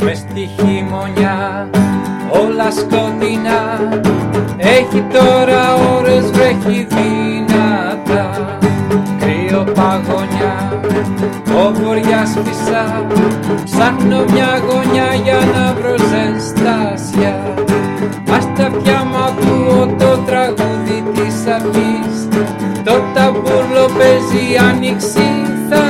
Με στη χειμωνιά όλα σκοτεινά. Έχει τώρα ώρες βρέχει δυνατά. Κρύο παγωνιά ο βοριάς σαν ψάχνω μια γωνιά για να προσέχω της αυγής. Το ταμπούλο παίζει άνοιξη θάρις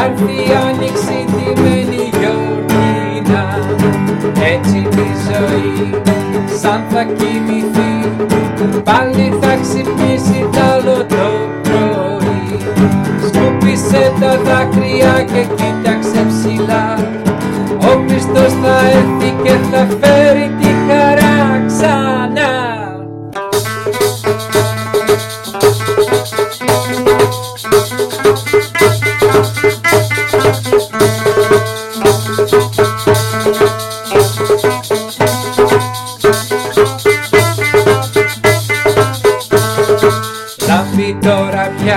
θα έρθει η άνοιξη ντυμένη γιορτίνα. Έτσι τη ζωή σαν θα κοιμηθεί. Πάλι θα ξυπνήσει τ' άλλο το πρωί σκούπισε τα δάκρυα και κοίταξε ψηλά. Ο Χριστός θα έρθει και θα φέρει τη χαρά ξανά. Λάμπει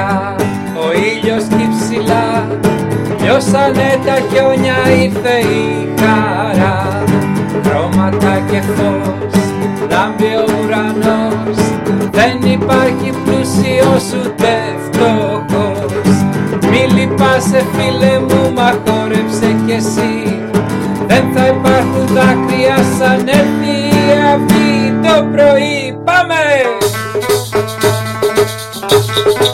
τώρα πια ο ήλιος κι ψηλά Λιώσανε τα χιόνια ήρθε η χαρά. Χρώματα και φως λάμπει ο ουρανός Δεν υπάρχει πλούσιος ούτε φτωχός Μη λυπάσαι φίλε μου μα χόρεψε κι εσύ. Δεν θα υπάρχουν δάκρυα σαν έρθει η αυγή το πρωί